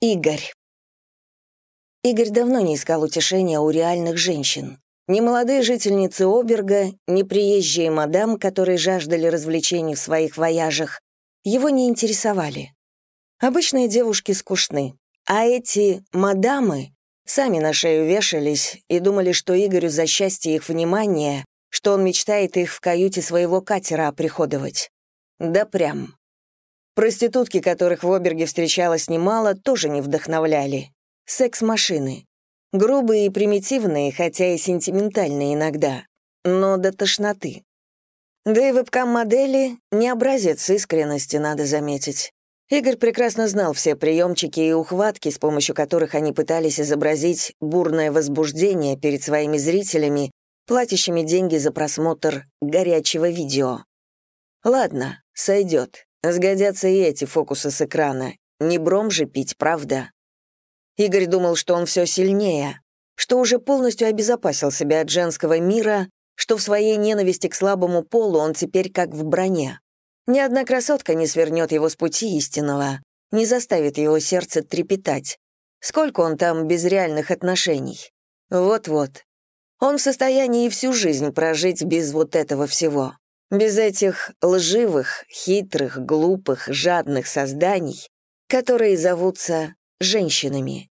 Игорь. Игорь давно не искал утешения у реальных женщин. Ни молодые жительницы Оберга, ни приезжие мадам, которые жаждали развлечений в своих вояжах, его не интересовали. Обычные девушки скучны, а эти «мадамы» сами на шею вешались и думали, что Игорю за счастье их внимания, что он мечтает их в каюте своего катера оприходовать. Да прям. Проститутки, которых в Оберге встречалось немало, тоже не вдохновляли. Секс-машины. Грубые и примитивные, хотя и сентиментальные иногда, но до тошноты. Да и вебкам-модели — не образец искренности, надо заметить. Игорь прекрасно знал все приемчики и ухватки, с помощью которых они пытались изобразить бурное возбуждение перед своими зрителями, платящими деньги за просмотр горячего видео. Ладно, сойдет. Сгодятся и эти фокусы с экрана. Не бром же пить, правда? Игорь думал, что он все сильнее, что уже полностью обезопасил себя от женского мира, что в своей ненависти к слабому полу он теперь как в броне. Ни одна красотка не свернет его с пути истинного, не заставит его сердце трепетать. Сколько он там без реальных отношений? Вот-вот. Он в состоянии всю жизнь прожить без вот этого всего. Без этих лживых, хитрых, глупых, жадных созданий, которые зовутся женщинами.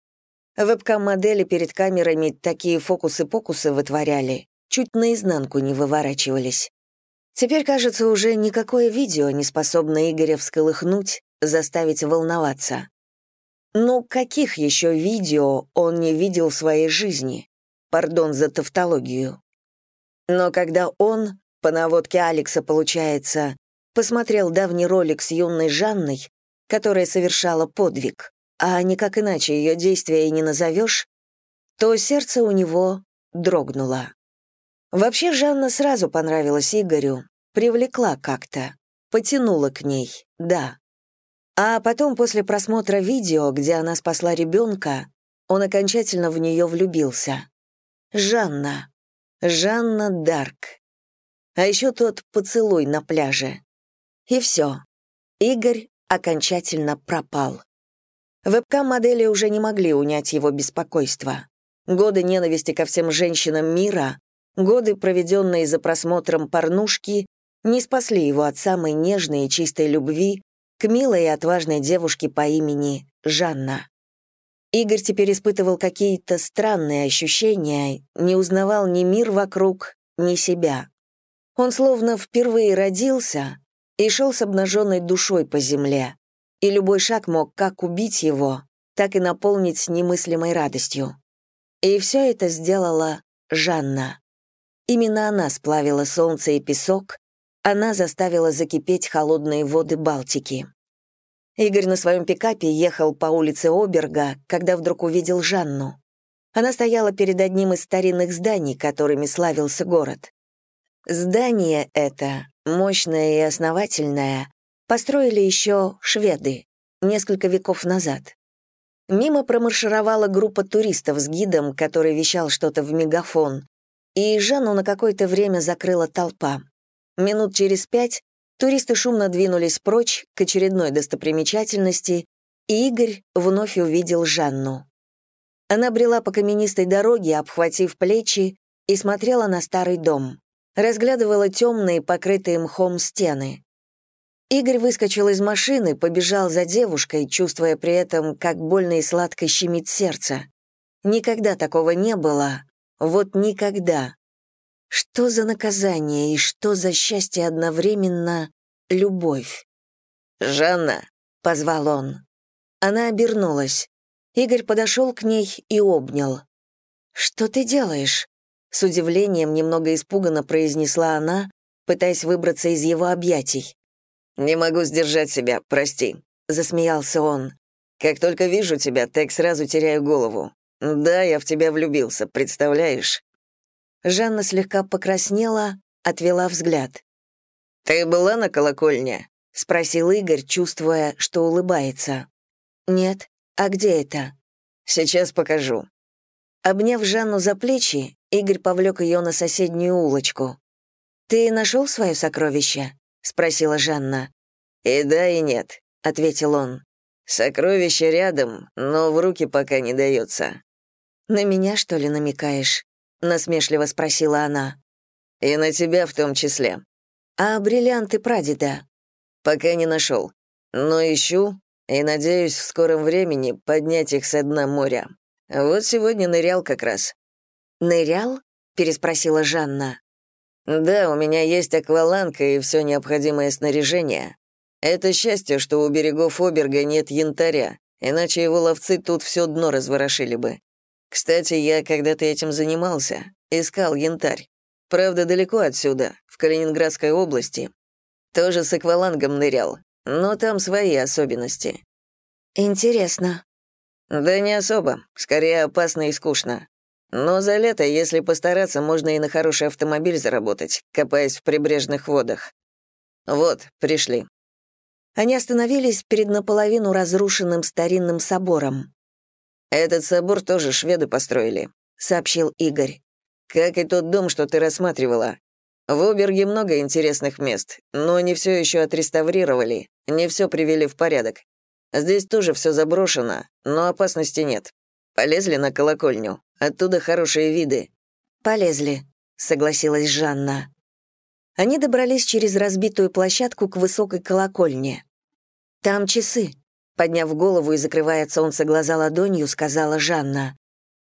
Вебкам-модели перед камерами такие фокусы-покусы вытворяли, чуть наизнанку не выворачивались. Теперь, кажется, уже никакое видео не способно Игоря всколыхнуть, заставить волноваться. Ну, каких еще видео он не видел в своей жизни? Пардон за тавтологию. Но когда он, по наводке Алекса получается, посмотрел давний ролик с юной Жанной, которая совершала подвиг, а никак иначе ее действия и не назовешь, то сердце у него дрогнуло. Вообще Жанна сразу понравилась Игорю, привлекла как-то, потянула к ней, да. А потом, после просмотра видео, где она спасла ребенка, он окончательно в нее влюбился. Жанна. Жанна Дарк а еще тот поцелуй на пляже. И все. Игорь окончательно пропал. Вебкам-модели уже не могли унять его беспокойство. Годы ненависти ко всем женщинам мира, годы, проведенные за просмотром порнушки, не спасли его от самой нежной и чистой любви к милой и отважной девушке по имени Жанна. Игорь теперь испытывал какие-то странные ощущения, не узнавал ни мир вокруг, ни себя. Он словно впервые родился и шел с обнаженной душой по земле, и любой шаг мог как убить его, так и наполнить немыслимой радостью. И все это сделала Жанна. Именно она сплавила солнце и песок, она заставила закипеть холодные воды Балтики. Игорь на своем пикапе ехал по улице Оберга, когда вдруг увидел Жанну. Она стояла перед одним из старинных зданий, которыми славился город. Здание это, мощное и основательное, построили еще шведы несколько веков назад. Мимо промаршировала группа туристов с гидом, который вещал что-то в мегафон, и Жанну на какое-то время закрыла толпа. Минут через пять туристы шумно двинулись прочь к очередной достопримечательности, и Игорь вновь увидел Жанну. Она брела по каменистой дороге, обхватив плечи, и смотрела на старый дом разглядывала темные, покрытые мхом стены. Игорь выскочил из машины, побежал за девушкой, чувствуя при этом, как больно и сладко щемит сердце. Никогда такого не было. Вот никогда. Что за наказание и что за счастье одновременно любовь? «Жанна», — позвал он. Она обернулась. Игорь подошел к ней и обнял. «Что ты делаешь?» С удивлением, немного испуганно произнесла она, пытаясь выбраться из его объятий. «Не могу сдержать себя, прости», — засмеялся он. «Как только вижу тебя, так сразу теряю голову. Да, я в тебя влюбился, представляешь?» Жанна слегка покраснела, отвела взгляд. «Ты была на колокольне?» — спросил Игорь, чувствуя, что улыбается. «Нет. А где это?» «Сейчас покажу». Обняв Жанну за плечи, Игорь повлек ее на соседнюю улочку. «Ты нашел свое сокровище?» — спросила Жанна. «И да, и нет», — ответил он. Сокровище рядом, но в руки пока не дается». «На меня, что ли, намекаешь?» — насмешливо спросила она. «И на тебя в том числе». «А бриллианты прадеда?» «Пока не нашел. Но ищу и надеюсь в скором времени поднять их со дна моря. Вот сегодня нырял как раз». «Нырял?» — переспросила Жанна. «Да, у меня есть акваланка и все необходимое снаряжение. Это счастье, что у берегов Оберга нет янтаря, иначе его ловцы тут все дно разворошили бы. Кстати, я когда-то этим занимался, искал янтарь. Правда, далеко отсюда, в Калининградской области. Тоже с аквалангом нырял, но там свои особенности. Интересно. Да не особо, скорее опасно и скучно. Но за лето, если постараться, можно и на хороший автомобиль заработать, копаясь в прибрежных водах. Вот, пришли. Они остановились перед наполовину разрушенным старинным собором. «Этот собор тоже шведы построили», — сообщил Игорь. «Как и тот дом, что ты рассматривала. В Оберге много интересных мест, но не все еще отреставрировали, не все привели в порядок. Здесь тоже все заброшено, но опасности нет. Полезли на колокольню, оттуда хорошие виды». «Полезли», — согласилась Жанна. Они добрались через разбитую площадку к высокой колокольне. «Там часы», — подняв голову и закрывая от солнца глаза ладонью, сказала Жанна.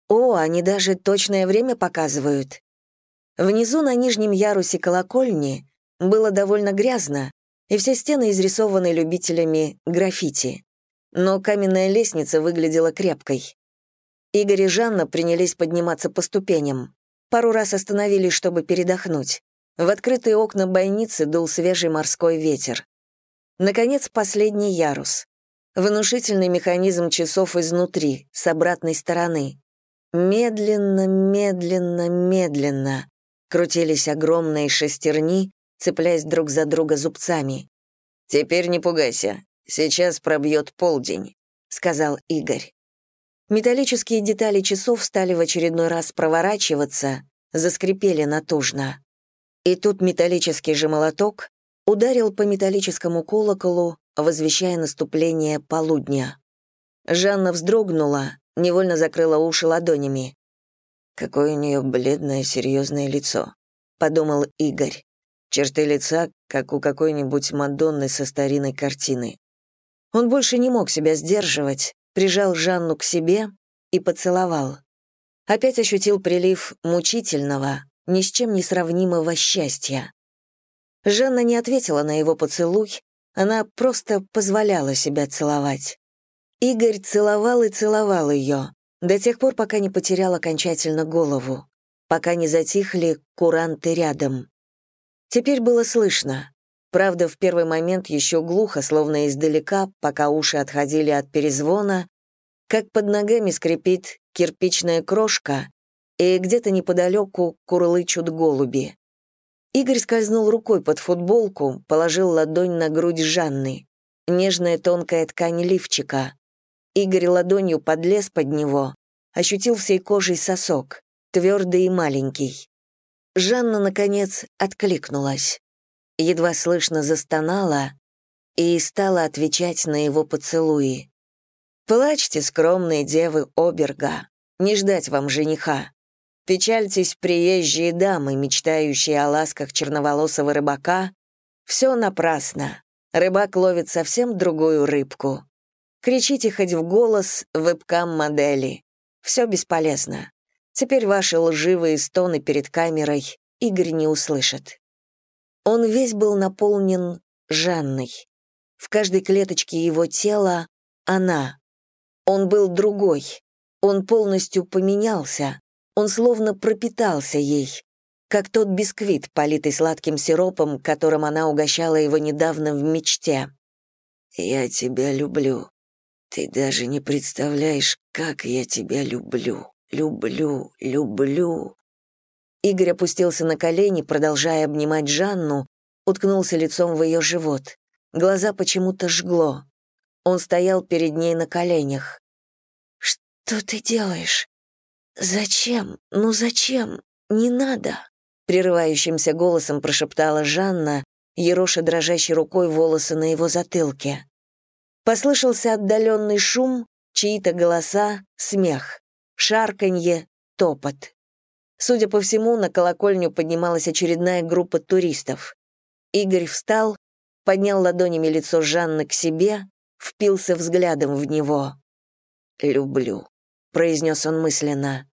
«О, они даже точное время показывают». Внизу на нижнем ярусе колокольни было довольно грязно, и все стены изрисованы любителями граффити. Но каменная лестница выглядела крепкой. Игорь и Жанна принялись подниматься по ступеням. Пару раз остановились, чтобы передохнуть. В открытые окна бойницы дул свежий морской ветер. Наконец, последний ярус. Внушительный механизм часов изнутри, с обратной стороны. Медленно, медленно, медленно крутились огромные шестерни, цепляясь друг за друга зубцами. «Теперь не пугайся, сейчас пробьет полдень», — сказал Игорь. Металлические детали часов стали в очередной раз проворачиваться, заскрипели натужно. И тут металлический же молоток ударил по металлическому колоколу, возвещая наступление полудня. Жанна вздрогнула, невольно закрыла уши ладонями. «Какое у нее бледное, серьезное лицо», — подумал Игорь. Черты лица, как у какой-нибудь Мадонны со старинной картины. Он больше не мог себя сдерживать, прижал Жанну к себе и поцеловал. Опять ощутил прилив мучительного, ни с чем не сравнимого счастья. Жанна не ответила на его поцелуй, она просто позволяла себя целовать. Игорь целовал и целовал ее, до тех пор, пока не потерял окончательно голову, пока не затихли куранты рядом. Теперь было слышно. Правда, в первый момент еще глухо, словно издалека, пока уши отходили от перезвона, как под ногами скрипит кирпичная крошка, и где-то неподалеку курлычут голуби. Игорь скользнул рукой под футболку, положил ладонь на грудь Жанны. Нежная тонкая ткань лифчика. Игорь ладонью подлез под него, ощутил всей кожей сосок, твердый и маленький. Жанна, наконец, откликнулась. Едва слышно застонала и стала отвечать на его поцелуи. «Плачьте, скромные девы Оберга, не ждать вам жениха. Печальтесь, приезжие дамы, мечтающие о ласках черноволосого рыбака. Все напрасно. Рыбак ловит совсем другую рыбку. Кричите хоть в голос вебкам-модели. Все бесполезно. Теперь ваши лживые стоны перед камерой Игорь не услышит. Он весь был наполнен Жанной. В каждой клеточке его тела она. Он был другой. Он полностью поменялся. Он словно пропитался ей, как тот бисквит, политый сладким сиропом, которым она угощала его недавно в мечте. «Я тебя люблю. Ты даже не представляешь, как я тебя люблю. Люблю, люблю». Игорь опустился на колени, продолжая обнимать Жанну, уткнулся лицом в ее живот. Глаза почему-то жгло. Он стоял перед ней на коленях. «Что ты делаешь?» «Зачем? Ну зачем? Не надо!» Прерывающимся голосом прошептала Жанна, ероша дрожащей рукой волосы на его затылке. Послышался отдаленный шум, чьи-то голоса, смех, шарканье, топот. Судя по всему, на колокольню поднималась очередная группа туристов. Игорь встал, поднял ладонями лицо Жанны к себе, впился взглядом в него. «Люблю», — произнес он мысленно.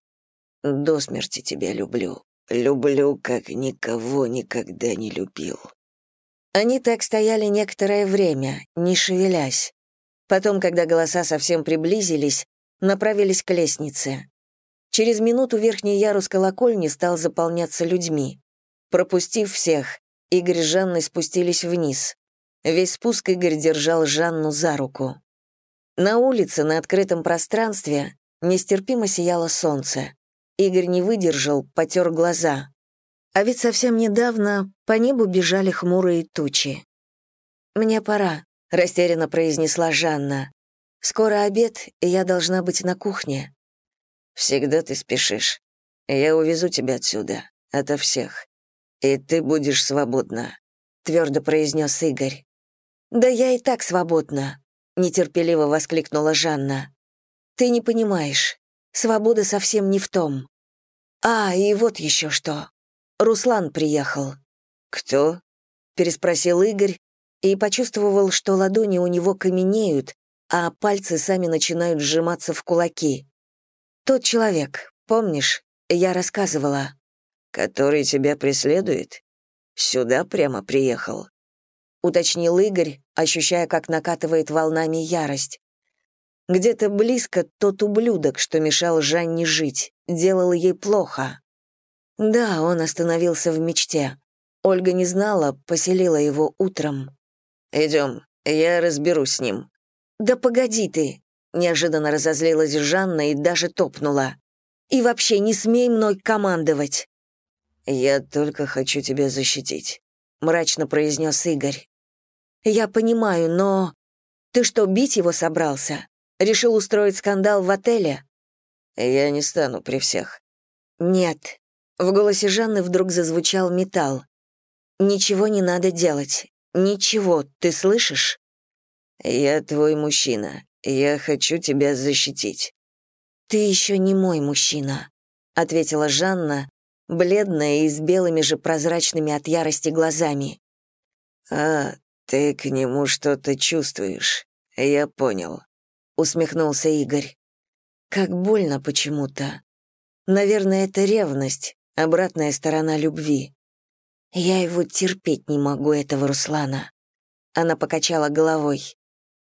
«До смерти тебя люблю. Люблю, как никого никогда не любил». Они так стояли некоторое время, не шевелясь. Потом, когда голоса совсем приблизились, направились к лестнице. Через минуту верхний ярус колокольни стал заполняться людьми. Пропустив всех, Игорь с Жанной спустились вниз. Весь спуск Игорь держал Жанну за руку. На улице, на открытом пространстве, нестерпимо сияло солнце. Игорь не выдержал, потер глаза. А ведь совсем недавно по небу бежали хмурые тучи. «Мне пора», — растерянно произнесла Жанна. «Скоро обед, и я должна быть на кухне». Всегда ты спешишь. Я увезу тебя отсюда, ото всех. И ты будешь свободна», — твердо произнес Игорь. «Да я и так свободна», — нетерпеливо воскликнула Жанна. «Ты не понимаешь. Свобода совсем не в том. А, и вот еще что. Руслан приехал». «Кто?» — переспросил Игорь и почувствовал, что ладони у него каменеют, а пальцы сами начинают сжиматься в кулаки. «Тот человек, помнишь, я рассказывала». «Который тебя преследует? Сюда прямо приехал?» Уточнил Игорь, ощущая, как накатывает волнами ярость. Где-то близко тот ублюдок, что мешал Жанне жить, делал ей плохо. Да, он остановился в мечте. Ольга не знала, поселила его утром. «Идем, я разберусь с ним». «Да погоди ты!» Неожиданно разозлилась Жанна и даже топнула. «И вообще не смей мной командовать!» «Я только хочу тебя защитить», — мрачно произнес Игорь. «Я понимаю, но... Ты что, бить его собрался? Решил устроить скандал в отеле?» «Я не стану при всех». «Нет». В голосе Жанны вдруг зазвучал металл. «Ничего не надо делать. Ничего, ты слышишь?» «Я твой мужчина. Я хочу тебя защитить». «Ты еще не мой мужчина», — ответила Жанна, бледная и с белыми же прозрачными от ярости глазами. «А, ты к нему что-то чувствуешь. Я понял», — усмехнулся Игорь. «Как больно почему-то. Наверное, это ревность, обратная сторона любви. Я его терпеть не могу, этого Руслана». Она покачала головой.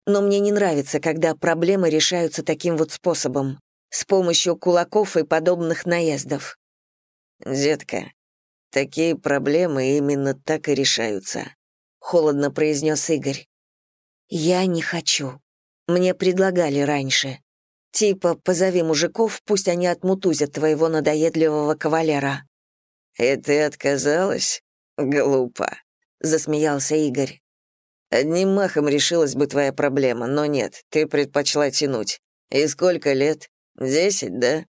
Но мне не нравится, когда проблемы решаются таким вот способом, с помощью кулаков и подобных наездов. «Детка, такие проблемы именно так и решаются», — холодно произнес Игорь. «Я не хочу. Мне предлагали раньше. Типа, позови мужиков, пусть они отмутузят твоего надоедливого кавалера». «И ты отказалась? Глупо», — засмеялся Игорь. Одним махом решилась бы твоя проблема, но нет, ты предпочла тянуть. И сколько лет? Десять, да?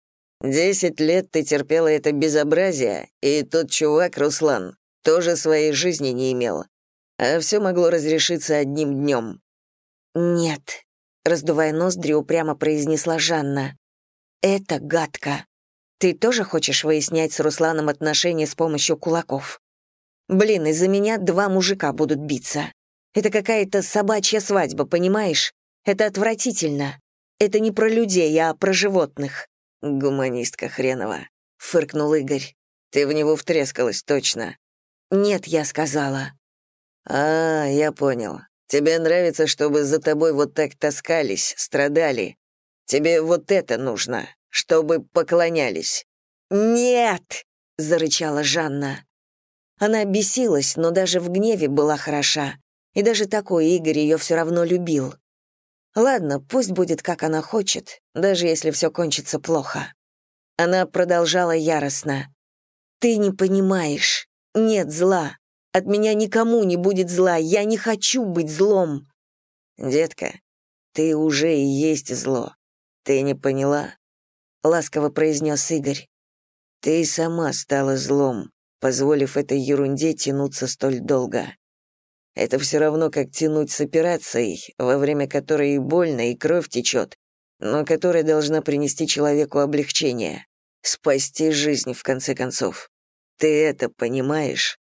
Десять лет ты терпела это безобразие, и тот чувак, Руслан, тоже своей жизни не имел. А все могло разрешиться одним днем. «Нет», — раздувая ноздри, упрямо произнесла Жанна. «Это гадко. Ты тоже хочешь выяснять с Русланом отношения с помощью кулаков? Блин, из-за меня два мужика будут биться. Это какая-то собачья свадьба, понимаешь? Это отвратительно. Это не про людей, а про животных». «Гуманистка хренова», — фыркнул Игорь. «Ты в него втрескалась, точно». «Нет, я сказала». «А, я понял. Тебе нравится, чтобы за тобой вот так таскались, страдали. Тебе вот это нужно, чтобы поклонялись». «Нет!» — зарычала Жанна. Она бесилась, но даже в гневе была хороша. И даже такой Игорь ее все равно любил. Ладно, пусть будет, как она хочет, даже если все кончится плохо. Она продолжала яростно. «Ты не понимаешь. Нет зла. От меня никому не будет зла. Я не хочу быть злом». «Детка, ты уже и есть зло. Ты не поняла?» — ласково произнес Игорь. «Ты сама стала злом, позволив этой ерунде тянуться столь долго. Это все равно, как тянуть с операцией, во время которой и больно, и кровь течет, но которая должна принести человеку облегчение, спасти жизнь, в конце концов. Ты это понимаешь?»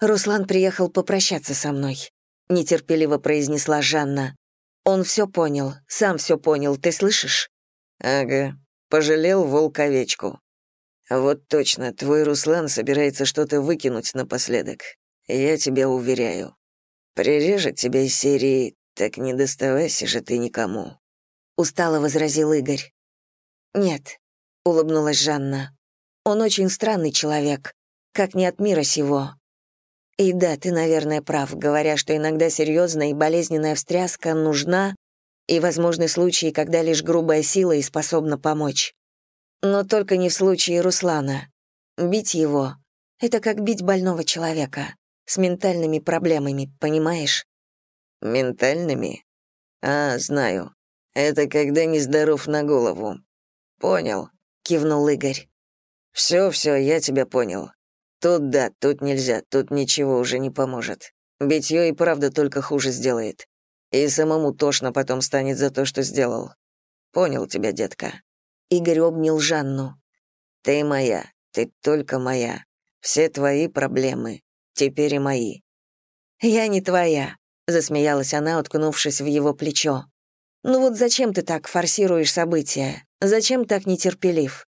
«Руслан приехал попрощаться со мной», — нетерпеливо произнесла Жанна. «Он все понял, сам все понял, ты слышишь?» «Ага, пожалел волк овечку. Вот точно, твой Руслан собирается что-то выкинуть напоследок. Я тебя уверяю. Прирежет тебя из серии «Так не доставайся же ты никому», — устало возразил Игорь. «Нет», — улыбнулась Жанна. «Он очень странный человек, как не от мира сего. И да, ты, наверное, прав, говоря, что иногда серьезная и болезненная встряска нужна, и возможны случаи, когда лишь грубая сила и способна помочь. Но только не в случае Руслана. Бить его — это как бить больного человека с ментальными проблемами, понимаешь? Ментальными? А, знаю. Это когда нездоров на голову. Понял, кивнул Игорь. Все, все, я тебя понял. Тут да, тут нельзя, тут ничего уже не поможет. Битье и правда только хуже сделает. И самому тошно потом станет за то, что сделал. Понял тебя, детка. Игорь обнял Жанну. Ты моя, ты только моя. Все твои проблемы, теперь и мои». «Я не твоя», — засмеялась она, уткнувшись в его плечо. «Ну вот зачем ты так форсируешь события? Зачем так нетерпелив?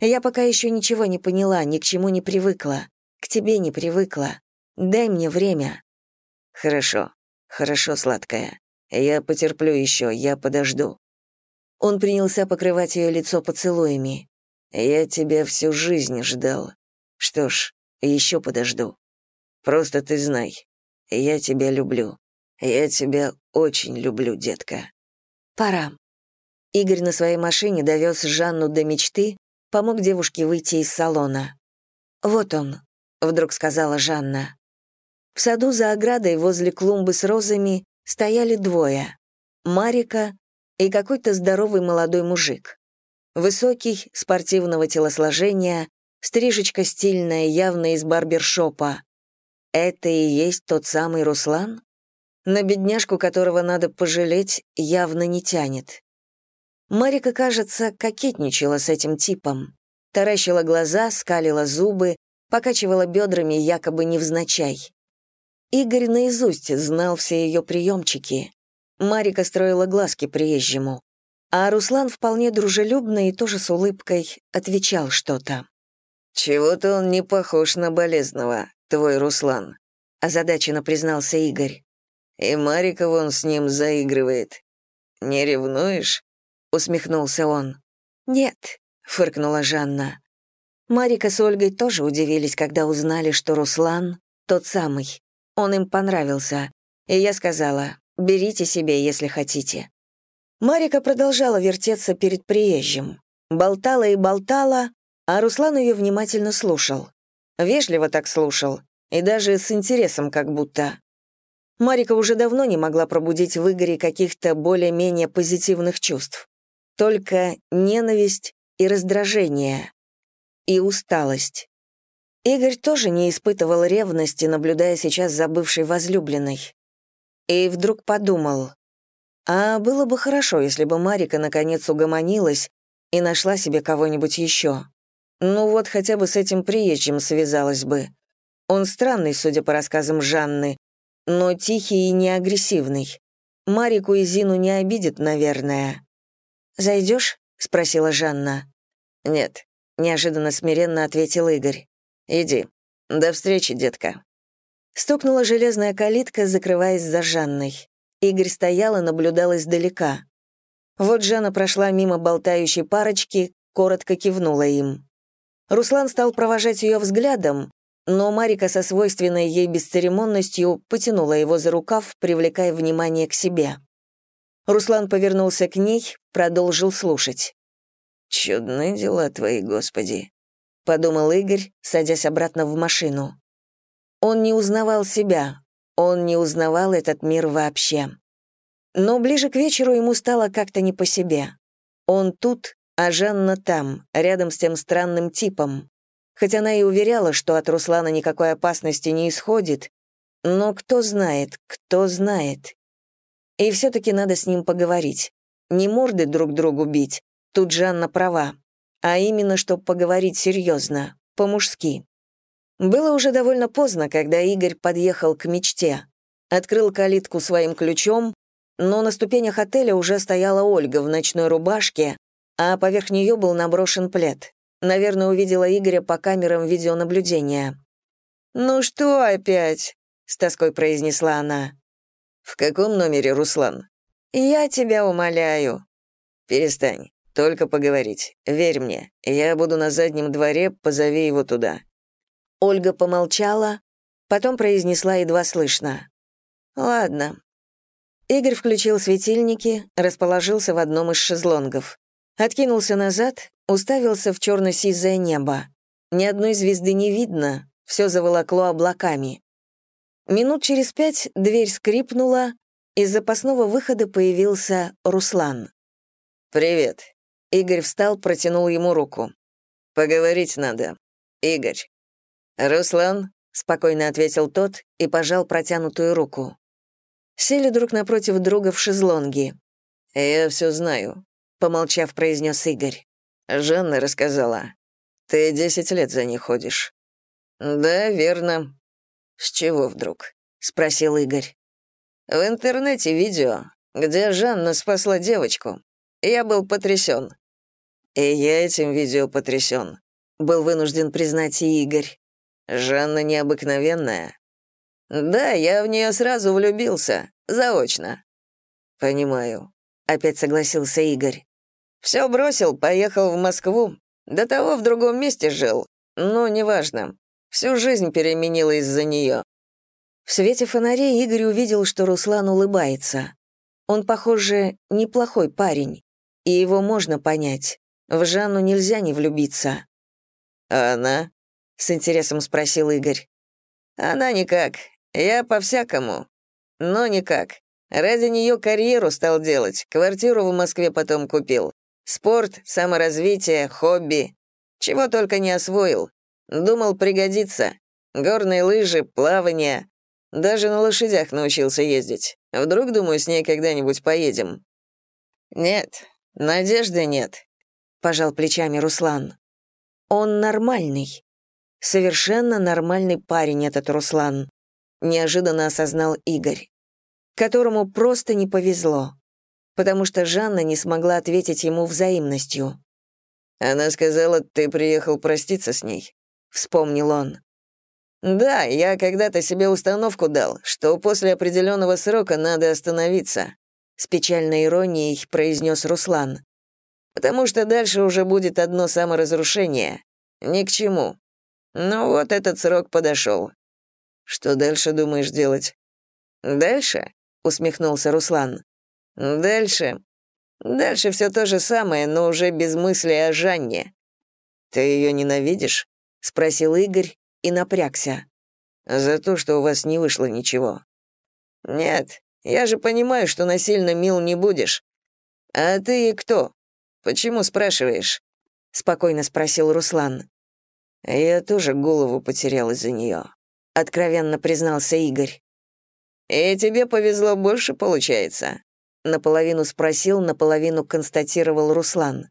Я пока еще ничего не поняла, ни к чему не привыкла. К тебе не привыкла. Дай мне время». «Хорошо, хорошо, сладкая. Я потерплю еще, я подожду». Он принялся покрывать ее лицо поцелуями. «Я тебя всю жизнь ждал. Что ж, еще подожду». Просто ты знай, я тебя люблю. Я тебя очень люблю, детка». «Пора». Игорь на своей машине довез Жанну до мечты, помог девушке выйти из салона. «Вот он», — вдруг сказала Жанна. В саду за оградой возле клумбы с розами стояли двое — Марика и какой-то здоровый молодой мужик. Высокий, спортивного телосложения, стрижечка стильная, явно из барбершопа, это и есть тот самый Руслан? На бедняжку, которого надо пожалеть, явно не тянет. Марика, кажется, кокетничала с этим типом. Таращила глаза, скалила зубы, покачивала бедрами якобы невзначай. Игорь наизусть знал все ее приемчики. Марика строила глазки приезжему. А Руслан вполне дружелюбно и тоже с улыбкой отвечал что-то. «Чего-то он не похож на болезного твой Руслан», — озадаченно признался Игорь. «И Марика вон с ним заигрывает. Не ревнуешь?» — усмехнулся он. «Нет», — фыркнула Жанна. Марика с Ольгой тоже удивились, когда узнали, что Руслан — тот самый. Он им понравился. И я сказала, берите себе, если хотите. Марика продолжала вертеться перед приезжим. Болтала и болтала, а Руслан ее внимательно слушал. Вежливо так слушал, и даже с интересом как будто. Марика уже давно не могла пробудить в Игоре каких-то более-менее позитивных чувств. Только ненависть и раздражение. И усталость. Игорь тоже не испытывал ревности, наблюдая сейчас за бывшей возлюбленной. И вдруг подумал, а было бы хорошо, если бы Марика наконец угомонилась и нашла себе кого-нибудь еще. Ну вот хотя бы с этим приезжим связалась бы. Он странный, судя по рассказам Жанны, но тихий и не агрессивный. Марику и Зину не обидит, наверное. «Зайдешь?» — спросила Жанна. «Нет», — неожиданно смиренно ответил Игорь. «Иди. До встречи, детка». Стукнула железная калитка, закрываясь за Жанной. Игорь стоял и наблюдал издалека. Вот Жанна прошла мимо болтающей парочки, коротко кивнула им. Руслан стал провожать ее взглядом, но Марика со свойственной ей бесцеремонностью потянула его за рукав, привлекая внимание к себе. Руслан повернулся к ней, продолжил слушать. «Чудные дела твои, Господи», — подумал Игорь, садясь обратно в машину. Он не узнавал себя, он не узнавал этот мир вообще. Но ближе к вечеру ему стало как-то не по себе. Он тут, а Жанна там, рядом с тем странным типом. Хоть она и уверяла, что от Руслана никакой опасности не исходит, Но кто знает, кто знает. И все-таки надо с ним поговорить. Не морды друг другу бить, тут Жанна права, а именно, чтобы поговорить серьезно, по-мужски. Было уже довольно поздно, когда Игорь подъехал к мечте. Открыл калитку своим ключом, но на ступенях отеля уже стояла Ольга в ночной рубашке, а поверх нее был наброшен плед. Наверное, увидела Игоря по камерам видеонаблюдения. «Ну что опять?» — с тоской произнесла она. «В каком номере, Руслан?» «Я тебя умоляю». «Перестань, только поговорить. Верь мне, я буду на заднем дворе, позови его туда». Ольга помолчала, потом произнесла едва слышно. «Ладно». Игорь включил светильники, расположился в одном из шезлонгов. Откинулся назад, уставился в черно-сизое небо. Ни одной звезды не видно, все заволокло облаками. Минут через пять дверь скрипнула, из запасного выхода появился Руслан. «Привет». Игорь встал, протянул ему руку. «Поговорить надо. Игорь». «Руслан», — спокойно ответил тот и пожал протянутую руку. Сели друг напротив друга в шезлонге. «Я все знаю», — помолчав, произнес Игорь. «Жанна рассказала. Ты десять лет за ней ходишь». «Да, верно». «С чего вдруг?» — спросил Игорь. «В интернете видео, где Жанна спасла девочку. Я был потрясен». «И я этим видео потрясен», — был вынужден признать и Игорь. Жанна необыкновенная. Да, я в нее сразу влюбился, заочно. Понимаю. Опять согласился Игорь. Все бросил, поехал в Москву. До того в другом месте жил. Ну, неважно. Всю жизнь переменила из-за нее. В свете фонарей Игорь увидел, что Руслан улыбается. Он, похоже, неплохой парень, и его можно понять. В Жанну нельзя не влюбиться. А она? — с интересом спросил Игорь. «Она никак. Я по-всякому. Но никак. Ради нее карьеру стал делать, квартиру в Москве потом купил. Спорт, саморазвитие, хобби. Чего только не освоил. Думал, пригодится. Горные лыжи, плавание. Даже на лошадях научился ездить. Вдруг, думаю, с ней когда-нибудь поедем». «Нет, надежды нет», — пожал плечами Руслан. «Он нормальный. Совершенно нормальный парень этот Руслан, неожиданно осознал Игорь, которому просто не повезло, потому что Жанна не смогла ответить ему взаимностью. «Она сказала, ты приехал проститься с ней», — вспомнил он. «Да, я когда-то себе установку дал, что после определенного срока надо остановиться», — с печальной иронией произнес Руслан. «Потому что дальше уже будет одно саморазрушение. Ни к чему. Ну вот этот срок подошел. Что дальше думаешь делать? Дальше? усмехнулся Руслан. Дальше. Дальше все то же самое, но уже без мысли о Жанне. Ты ее ненавидишь? спросил Игорь и напрягся. За то, что у вас не вышло ничего. Нет, я же понимаю, что насильно мил не будешь. А ты кто? Почему спрашиваешь? спокойно спросил Руслан. «Я тоже голову потерял из-за нее», — откровенно признался Игорь. «И тебе повезло больше, получается?» Наполовину спросил, наполовину констатировал Руслан.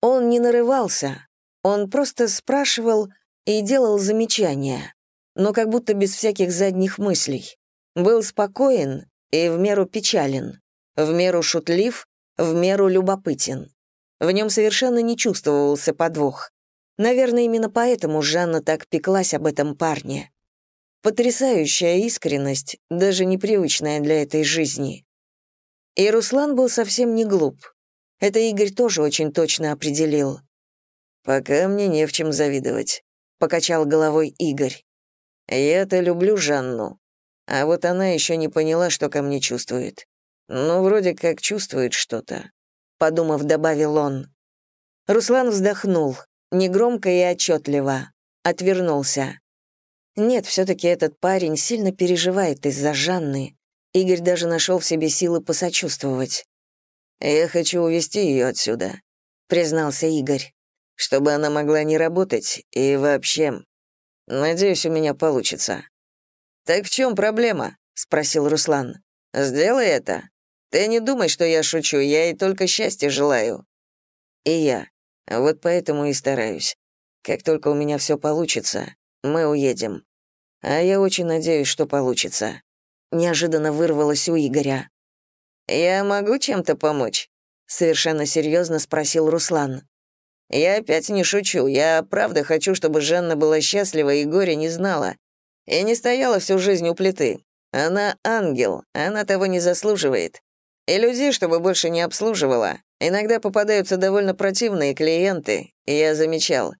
Он не нарывался, он просто спрашивал и делал замечания, но как будто без всяких задних мыслей. Был спокоен и в меру печален, в меру шутлив, в меру любопытен. В нем совершенно не чувствовался подвох. Наверное, именно поэтому Жанна так пеклась об этом парне. Потрясающая искренность, даже непривычная для этой жизни. И Руслан был совсем не глуп. Это Игорь тоже очень точно определил. «Пока мне не в чем завидовать», — покачал головой Игорь. «Я-то люблю Жанну, а вот она еще не поняла, что ко мне чувствует. Ну, вроде как чувствует что-то», — подумав, добавил он. Руслан вздохнул негромко и отчетливо, отвернулся. Нет, все-таки этот парень сильно переживает из-за Жанны. Игорь даже нашел в себе силы посочувствовать. «Я хочу увезти ее отсюда», — признался Игорь, «чтобы она могла не работать и вообще. Надеюсь, у меня получится». «Так в чем проблема?» — спросил Руслан. «Сделай это. Ты не думай, что я шучу, я ей только счастья желаю». «И я. Вот поэтому и стараюсь. Как только у меня все получится, мы уедем. А я очень надеюсь, что получится». Неожиданно вырвалось у Игоря. «Я могу чем-то помочь?» — совершенно серьезно спросил Руслан. «Я опять не шучу. Я правда хочу, чтобы Жанна была счастлива и горя не знала. И не стояла всю жизнь у плиты. Она ангел, она того не заслуживает. И людей, чтобы больше не обслуживала. Иногда попадаются довольно противные клиенты, и я замечал.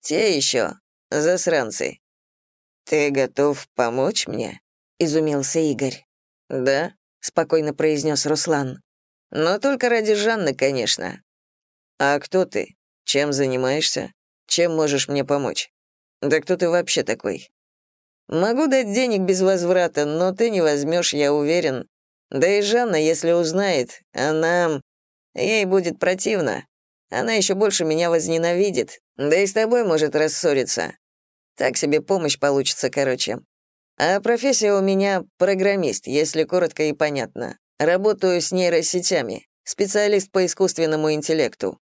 Те еще засранцы. «Ты готов помочь мне?» — изумился Игорь. «Да», — спокойно произнес Руслан. «Но только ради Жанны, конечно». «А кто ты? Чем занимаешься? Чем можешь мне помочь? Да кто ты вообще такой?» «Могу дать денег без возврата, но ты не возьмешь, я уверен. Да и Жанна, если узнает, она... Ей будет противно. Она еще больше меня возненавидит, да и с тобой может рассориться. Так себе помощь получится, короче. А профессия у меня программист, если коротко и понятно. Работаю с нейросетями, специалист по искусственному интеллекту.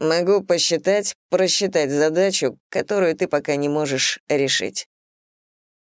Могу посчитать, просчитать задачу, которую ты пока не можешь решить.